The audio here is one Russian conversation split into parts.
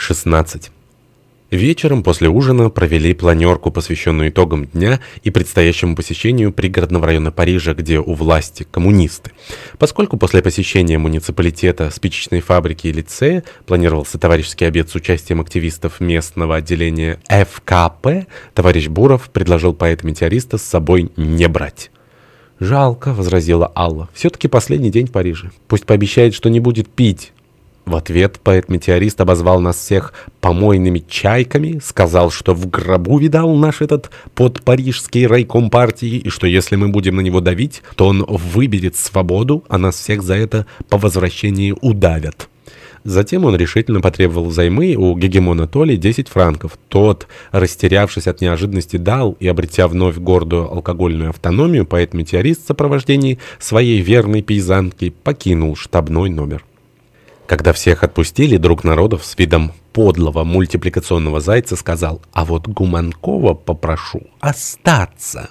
16. Вечером после ужина провели планерку, посвященную итогам дня и предстоящему посещению пригородного района Парижа, где у власти коммунисты. Поскольку после посещения муниципалитета, спичечной фабрики и лицея планировался товарищеский обед с участием активистов местного отделения ФКП, товарищ Буров предложил поэта-метеориста с собой не брать. «Жалко», — возразила Алла. «Все-таки последний день в Париже. Пусть пообещает, что не будет пить». В ответ поэт-метеорист обозвал нас всех помойными чайками, сказал, что в гробу видал наш этот подпарижский райком партии, и что если мы будем на него давить, то он выберет свободу, а нас всех за это по возвращении удавят. Затем он решительно потребовал взаймы у гегемона Толи 10 франков. Тот, растерявшись от неожиданности, дал и, обретя вновь гордую алкогольную автономию, поэт-метеорист в сопровождении своей верной пейзанки покинул штабной номер. Когда всех отпустили, друг народов с видом подлого мультипликационного зайца сказал, «А вот Гуманкова попрошу остаться».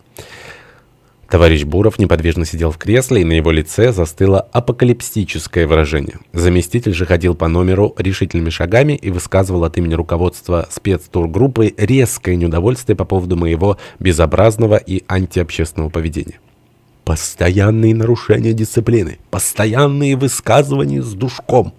Товарищ Буров неподвижно сидел в кресле, и на его лице застыло апокалиптическое выражение. Заместитель же ходил по номеру решительными шагами и высказывал от имени руководства спецтургруппы резкое неудовольствие по поводу моего безобразного и антиобщественного поведения. Постоянные нарушения дисциплины, постоянные высказывания с душком – «С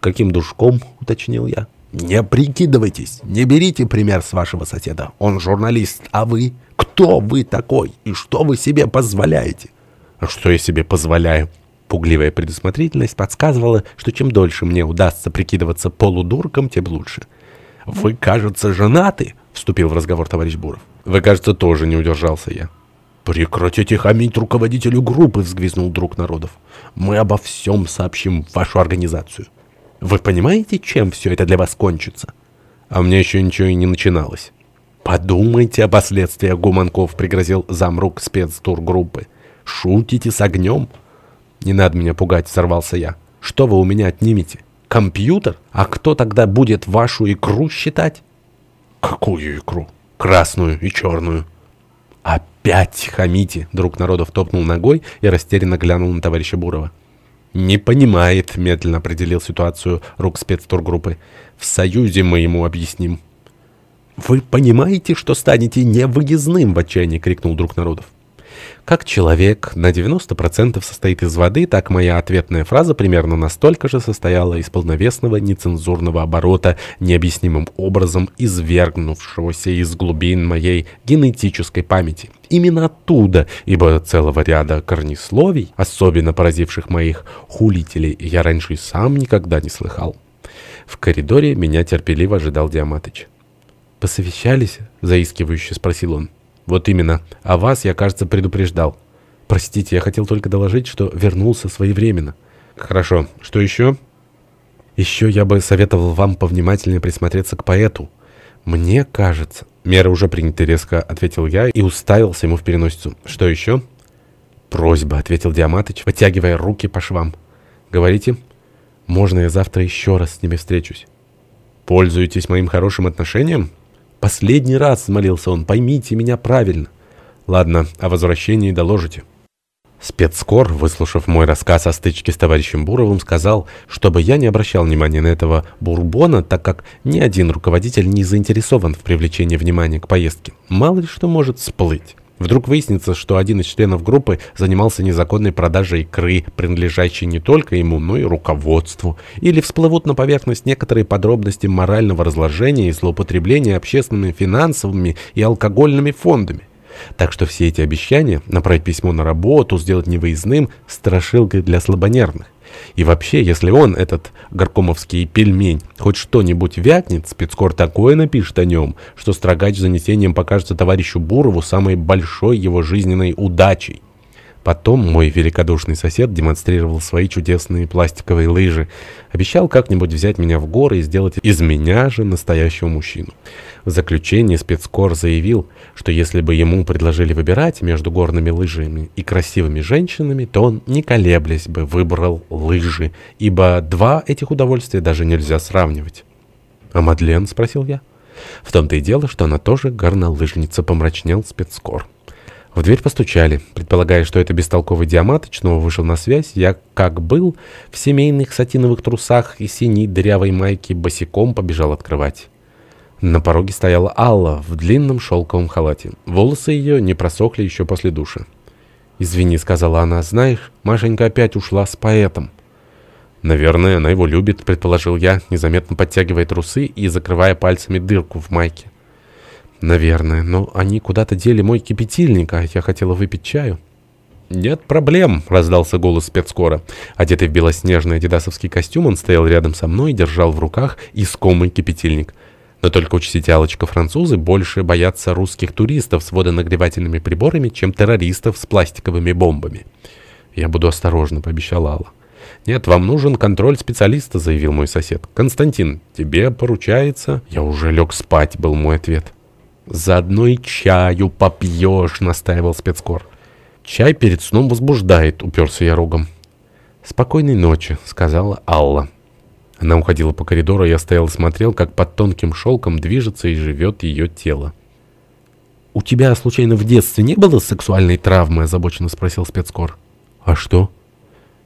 каким душком?» — уточнил я. «Не прикидывайтесь, не берите пример с вашего соседа. Он журналист, а вы? Кто вы такой и что вы себе позволяете?» «А что я себе позволяю?» Пугливая предусмотрительность подсказывала, что чем дольше мне удастся прикидываться полудурком, тем лучше. «Вы, кажется, женаты?» — вступил в разговор товарищ Буров. «Вы, кажется, тоже не удержался я». «Прекратите хамить руководителю группы!» — взвизнул друг народов. «Мы обо всем сообщим в вашу организацию». Вы понимаете, чем все это для вас кончится? А меня еще ничего и не начиналось. Подумайте о последствиях, Гуманков пригрозил замрук спецтургруппы. Шутите с огнем? Не надо меня пугать, сорвался я. Что вы у меня отнимете? Компьютер? А кто тогда будет вашу икру считать? Какую икру? Красную и черную. Опять хамите, друг народов топнул ногой и растерянно глянул на товарища Бурова. «Не понимает», — медленно определил ситуацию рук спецтургруппы. «В Союзе мы ему объясним». «Вы понимаете, что станете невыездным?» — в отчаянии крикнул друг народов. Как человек на 90% состоит из воды, так моя ответная фраза примерно настолько же состояла из полновесного нецензурного оборота, необъяснимым образом извергнувшегося из глубин моей генетической памяти. Именно оттуда, ибо целого ряда корнесловий, особенно поразивших моих хулителей, я раньше и сам никогда не слыхал. В коридоре меня терпеливо ожидал Диаматыч. «Посовещались?» — заискивающе спросил он. Вот именно. А вас я, кажется, предупреждал. Простите, я хотел только доложить, что вернулся своевременно. Хорошо. Что еще? Еще я бы советовал вам повнимательнее присмотреться к поэту. Мне кажется... Мера уже принята, резко ответил я и уставился ему в переносицу. Что еще? Просьба, ответил Диаматыч, вытягивая руки по швам. Говорите, можно я завтра еще раз с ними встречусь? Пользуетесь моим хорошим отношением? Последний раз, молился он, поймите меня правильно. Ладно, о возвращении доложите. Спецкор, выслушав мой рассказ о стычке с товарищем Буровым, сказал, чтобы я не обращал внимания на этого бурбона, так как ни один руководитель не заинтересован в привлечении внимания к поездке. Мало ли что может всплыть. Вдруг выяснится, что один из членов группы занимался незаконной продажей икры, принадлежащей не только ему, но и руководству. Или всплывут на поверхность некоторые подробности морального разложения и злоупотребления общественными, финансовыми и алкогольными фондами. Так что все эти обещания, направить письмо на работу, сделать невыездным, страшилкой для слабонервных. И вообще, если он, этот горкомовский пельмень, хоть что-нибудь вякнет, спецкор такое напишет о нем, что строгач занесением покажется товарищу Бурову самой большой его жизненной удачей. Потом мой великодушный сосед демонстрировал свои чудесные пластиковые лыжи. Обещал как-нибудь взять меня в горы и сделать из меня же настоящего мужчину. В заключение спецкор заявил, что если бы ему предложили выбирать между горными лыжами и красивыми женщинами, то он, не колеблясь бы, выбрал лыжи, ибо два этих удовольствия даже нельзя сравнивать. «А Мадлен?» — спросил я. В том-то и дело, что она тоже горнолыжница, помрачнел спецкор. В дверь постучали. Предполагая, что это бестолковый диамат, снова вышел на связь, я, как был, в семейных сатиновых трусах и синей дырявой майке босиком побежал открывать. На пороге стояла Алла в длинном шелковом халате. Волосы ее не просохли еще после душа. «Извини», — сказала она, — «знаешь, Машенька опять ушла с поэтом». «Наверное, она его любит», — предположил я, незаметно подтягивая трусы и закрывая пальцами дырку в майке. «Наверное, но они куда-то дели мой кипятильник, а я хотела выпить чаю». «Нет проблем», — раздался голос спецкора. Одетый в белоснежный адидасовский костюм, он стоял рядом со мной и держал в руках искомый кипятильник. Но только учтите, Аллочка, французы больше боятся русских туристов с водонагревательными приборами, чем террористов с пластиковыми бомбами. «Я буду осторожно», — пообещала Алла. «Нет, вам нужен контроль специалиста», — заявил мой сосед. «Константин, тебе поручается...» «Я уже лег спать», — был мой ответ. «Заодно и чаю попьешь», — настаивал спецкор. «Чай перед сном возбуждает», — уперся я рогом. «Спокойной ночи», — сказала Алла. Она уходила по коридору, а я стоял и смотрел, как под тонким шелком движется и живет ее тело. «У тебя, случайно, в детстве не было сексуальной травмы?» — озабоченно спросил спецкор. «А что?»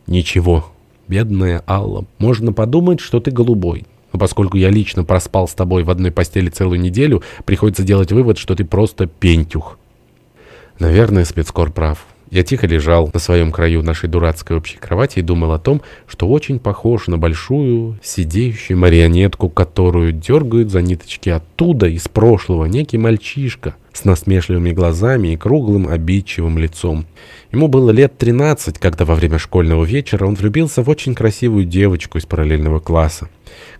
«Ничего. Бедная Алла. Можно подумать, что ты голубой. Но поскольку я лично проспал с тобой в одной постели целую неделю, приходится делать вывод, что ты просто пентюх. Наверное, спецкор прав. Я тихо лежал на своем краю нашей дурацкой общей кровати и думал о том, что очень похож на большую сидеющую марионетку, которую дергают за ниточки оттуда, из прошлого, некий мальчишка с насмешливыми глазами и круглым обидчивым лицом. Ему было лет 13, когда во время школьного вечера он влюбился в очень красивую девочку из параллельного класса.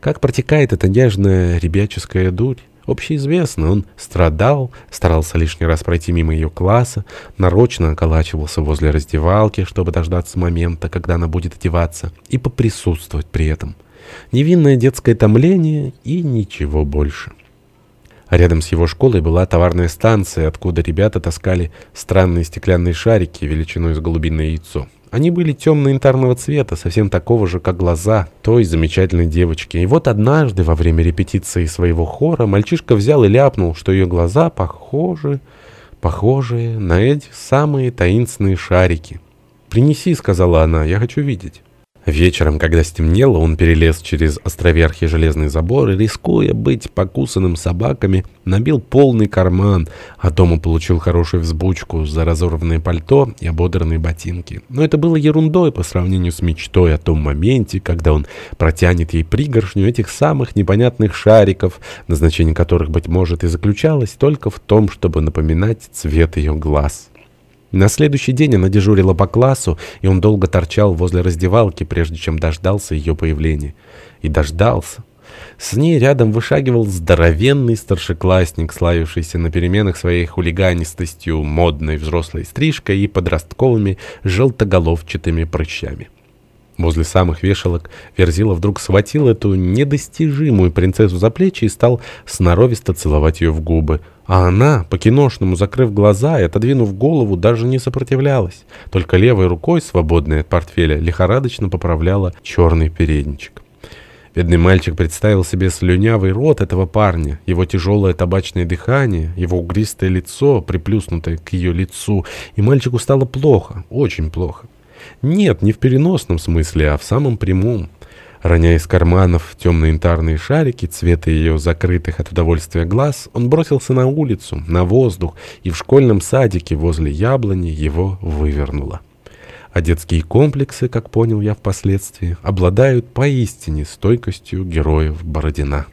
Как протекает эта нежная ребяческая дурь? Общеизвестно, он страдал, старался лишний раз пройти мимо ее класса, нарочно околачивался возле раздевалки, чтобы дождаться момента, когда она будет одеваться, и поприсутствовать при этом. Невинное детское томление и ничего больше. А рядом с его школой была товарная станция, откуда ребята таскали странные стеклянные шарики величиной с голубиное яйцо. Они были темно-янтарного цвета, совсем такого же, как глаза той замечательной девочки. И вот однажды, во время репетиции своего хора, мальчишка взял и ляпнул, что ее глаза похожи, похожие на эти самые таинственные шарики. «Принеси», — сказала она, — «я хочу видеть». Вечером, когда стемнело, он перелез через островерхий железный забор и, рискуя быть покусанным собаками, набил полный карман, а дома получил хорошую взбучку за разорванное пальто и ободранные ботинки. Но это было ерундой по сравнению с мечтой о том моменте, когда он протянет ей пригоршню этих самых непонятных шариков, назначение которых, быть может, и заключалось только в том, чтобы напоминать цвет ее глаз. На следующий день она дежурила по классу, и он долго торчал возле раздевалки, прежде чем дождался ее появления. И дождался. С ней рядом вышагивал здоровенный старшеклассник, славившийся на переменах своей хулиганистостью, модной взрослой стрижкой и подростковыми желтоголовчатыми прыщами. Возле самых вешалок Верзила вдруг схватил эту недостижимую принцессу за плечи и стал сноровисто целовать ее в губы. А она, по-киношному закрыв глаза и отодвинув голову, даже не сопротивлялась. Только левой рукой, свободной от портфеля, лихорадочно поправляла черный передничек. Бедный мальчик представил себе слюнявый рот этого парня, его тяжелое табачное дыхание, его угристое лицо, приплюснутое к ее лицу, и мальчику стало плохо, очень плохо. Нет, не в переносном смысле, а в самом прямом. Роняя из карманов темные янтарные шарики цвета ее закрытых от удовольствия глаз, он бросился на улицу, на воздух, и в школьном садике возле яблони его вывернуло. А детские комплексы, как понял я впоследствии, обладают поистине стойкостью героев Бородина.